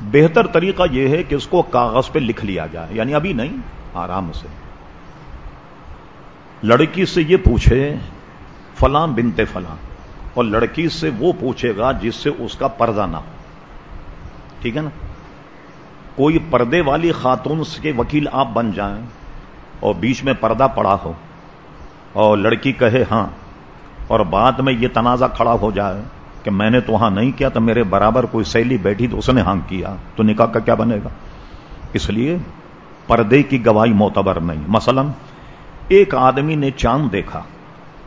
بہتر طریقہ یہ ہے کہ اس کو کاغذ پہ لکھ لیا جائے یعنی ابھی نہیں، آرام سے۔ لڑکی سے یہ پوچھے، فلاں بنتے فلاں، اور لڑکی سے وہ پوچھے گا جس سے اس کا پردہ نہ ہو۔ ٹھیک ہے نا؟ کوئی پردے والی خاتون کے وکیل آپ بن جائیں اور بیچ میں پردہ پڑا ہو اور لڑکی کہے ہاں اور بعد میں یہ تنازع کھڑا ہو جائے کہ میں نے تو وہاں نہیں کیا تو میرے برابر کوئی سیلی بیٹھی تو اس نے ہاں کیا۔ تو نکاح کا کیا بنے گا؟ اس لیے پردے کی گواہی معتبر نہیں۔ مثلا ایک آدمی نے چاند دیکھا۔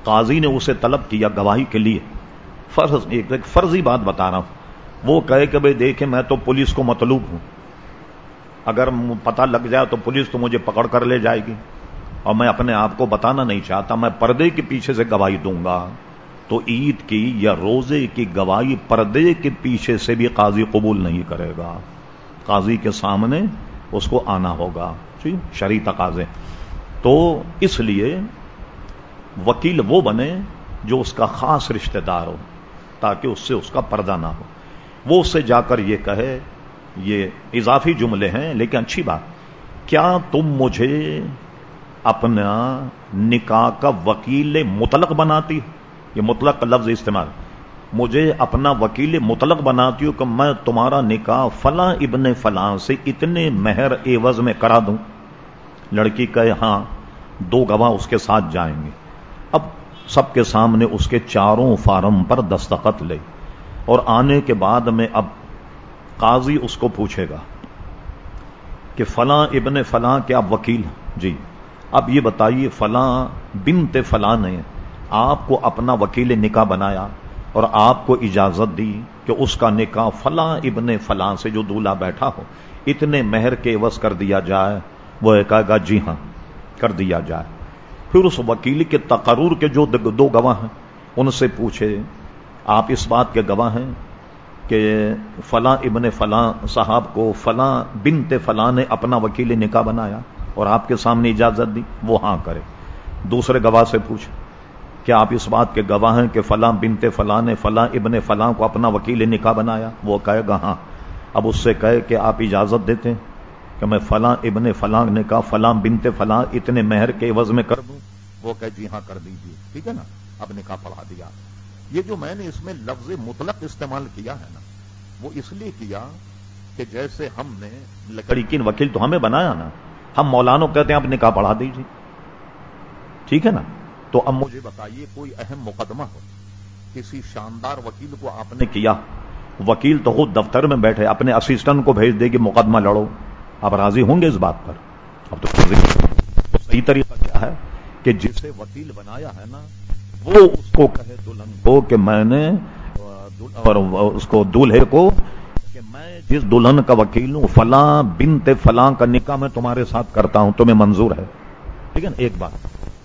قاضی نے اسے طلب کیا گواہی کے لیے۔ فرض ایک فرضی بات بتا رہا ہوں۔ وہ کہے کہ بھائی دیکھے میں تو پولیس کو مطلوب ہوں۔ اگر پتا لگ جائے تو پولیس تو مجھے پکڑ کر لے جائے گی۔ اور میں اپنے آپ کو بتانا نہیں چاہتا، میں پردے کے پیچھے سے گواہی دوں گا۔ تو عید کی یا روزے کی گواہی پردے کے پیچھے سے بھی قاضی قبول نہیں کرے گا۔ قاضی کے سامنے اس کو آنا ہوگا۔ جی، شری تقاضے۔ تو اس لیے وکیل وہ بنے جو اس کا خاص رشتہ دار ہو، تاکہ اس سے اس کا پردہ نہ ہو۔ وہ اس سے جا کر یہ کہے، یہ اضافی جملے ہیں، لیکن اچھی بات۔ کیا تم مجھے اپنا نکاح کا وکیل مطلق بناتی ہو؟ یہ مطلق کا لفظ استعمال۔ مجھے اپنا وکیل مطلق بناتی ہوں کہ میں تمہارا نکاح فلاں ابن فلاں سے اتنے مہر ایوز میں کرا دوں۔ لڑکی کہے ہاں دو گواہ اس کے ساتھ جائیں گے۔ اب سب کے سامنے اس کے چاروں فارم پر دستخط لے۔ اور آنے کے بعد میں اب قاضی اس کو پوچھے گا کہ فلاں ابن فلاں کیا وکیل جی اب یہ بتائیے، فلاں بنت فلاں نے آپ کو اپنا وکیل نکاح بنایا اور آپ کو اجازت دی کہ اس کا نکاح فلاں ابن فلاں سے جو دولہا بیٹھا ہو، اتنے مہر کے عوض کر دیا جائے۔ وہ کہے گا جی ہاں کر دیا جائے۔ پھر اس وکیل کے تقرر کے جو دو گواہ ہیں، ان سے پوچھے، آپ اس بات کے گواہ ہیں کہ فلاں ابن فلاں صاحب کو فلاں بنت فلاں نے اپنا وکیل نکاح بنایا اور آپ کے سامنے اجازت دی؟ وہ ہاں کرے۔ دوسرے گواہ سے پوچھ کیا آپ اس بات کے گواہ ہیں کہ فلاں بنتے فلاں نے فلاں ابن فلاں کو اپنا وکیل نکاح بنایا؟ وہ کہے گا ہاں۔ اب اس سے کہے کہ آپ اجازت دیتے ہیں کہ میں فلاں ابن فلاں نے کہا، فلاں بنتے فلاں اتنے مہر کے عوض میں کر دوں۔ وہ کہے جی ہاں کر دیجیے ٹھیک ہے نا؟ اب نکاح پڑھا دیا۔ یہ جو میں نے اس میں لفظ مطلق استعمال کیا ہے نا، وہ اس لیے کیا کہ جیسے ہم نے لکڑی وکیل تو ہمیں بنایا نا۔ ہم مولانا کہتے ہیں، آپ نکاح پڑھا دیجیے ٹھیک ہے نا؟ تو اب مجھے بتائیے کوئی اہم مقدمہ ہو۔ کسی شاندار وکیل کو آپ نے کیا؟ وکیل تو خود دفتر میں بیٹھے، اپنے اسسٹنٹ کو بھیج دے کہ مقدمہ لڑو۔ آپ راضی ہوں گے اس بات پر؟ اب تو صحیح طریقہ کیا ہے کہ جسے وکیل بنایا ہے نا، وہ اس کو کہے دلہن کو کہ میں نے، اور اس کو دولہے کو کہ میں جس دلہن کا وکیل ہوں، فلاں بنت فلاں کا نکاح میں تمہارے ساتھ کرتا ہوں، تمہیں منظور ہے۔ ٹھیک ہے نا ایک بات۔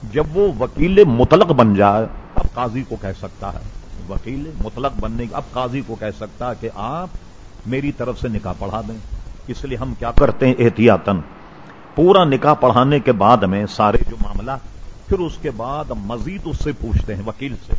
جب وہ وکیل مطلق بن جائے، اب قاضی کو کہہ سکتا ہے۔ وکیل مطلق بننے، اب قاضی کو کہہ سکتا ہے کہ آپ میری طرف سے نکاح پڑھا دیں۔ اس لیے ہم کیا کرتے ہیں احتیاطن پورا نکاح پڑھانے کے بعد میں سارے جو معاملہ، پھر اس کے بعد مزید اس سے پوچھتے ہیں وکیل سے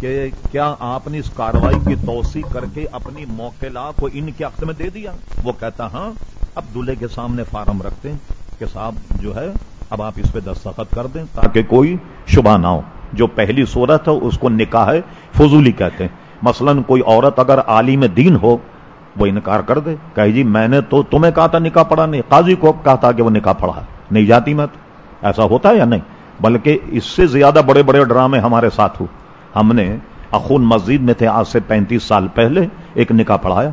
کہ کیا آپ نے اس کاروائی کی توسیع کر کے اپنی موکلا کو ان کے عقد میں دے دیا؟ وہ کہتا ہاں اب دلہے کے سامنے فارم رکھتے ہیں کہ صاحب جو ہے اب آپ اس پہ دستخط کر دیں تاکہ کوئی شبہ نہ ہو۔ جو پہلی صورت ہے، اس کو نکاح فضولی کہتے ہیں۔ مثلا کوئی عورت اگر عالم دین ہو، وہ انکار کر دے کہ جی میں نے تو تمہیں کہا تھا نکاح پڑھا، نہیں، قاضی کو کہا تھا کہ وہ نکاح پڑھا۔ نہیں جاتی میں تو ایسا ہوتا ہے یا نہیں؟ بلکہ اس سے زیادہ بڑے بڑے ڈرامے ہمارے ساتھ ہو۔ ہم نے اخون مسجد میں تھے، آج سے پینتیس سال پہلے ایک نکاح پڑھایا۔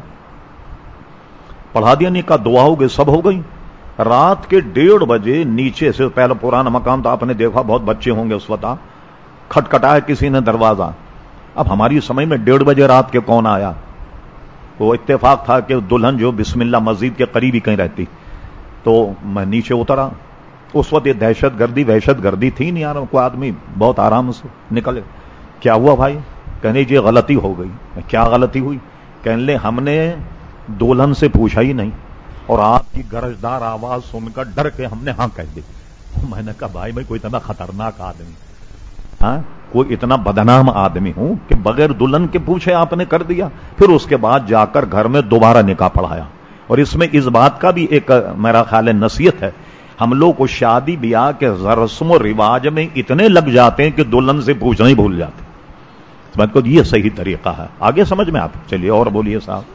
پڑھا دیا نکاح، دعا ہو گئی، سب ہو گئی۔ رات کے ڈیڑھ بجے نیچے سے پہلے پرانا مقام تو آپ نے دیکھا بہت بچے ہوں گے اس وقت کھٹکھٹایا کسی نے دروازہ۔ اب ہماری سمجھ میں ڈیڑھ بجے رات کے کون آیا؟ وہ اتفاق تھا کہ دلہن جو بسم اللہ مسجد کے قریب ہی کہیں رہتی۔ تو میں نیچے اترا۔ اس وقت یہ دہشت گردی، وحشت گردی تھی نہیں یار، کوئی آدمی بہت آرام سے نکلے۔ کیا ہوا بھائی؟ کہنے جی غلطی ہو گئی۔ کیا غلطی ہوئی؟ کہنے لے ہم نے دولہن سے پوچھا ہی نہیں۔ اور آپ کی گرجدار آواز سن کر ڈر کے ہم نے ہاں کہہ دی۔ میں نے کہا، بھائی، میں کوئی اتنا خطرناک آدمی ہاں؟ کوئی اتنا بدنام آدمی ہوں کہ بغیر دلہن کے پوچھے آپ نے کر دیا۔ پھر اس کے بعد جا کر گھر میں دوبارہ نکاح پڑھایا۔ اور اس میں اس بات کا بھی ایک، میرا خیال ہے، نصیحت ہے۔ ہم لوگ کو شادی بیاہ کے رسم و رواج میں اتنے لگ جاتے ہیں کہ دلہن سے پوچھنا ہی بھول جاتے میں کو یہ صحیح طریقہ ہے۔ آگے سمجھ میں آپ؟ چلیے، اور بولیے صاحب۔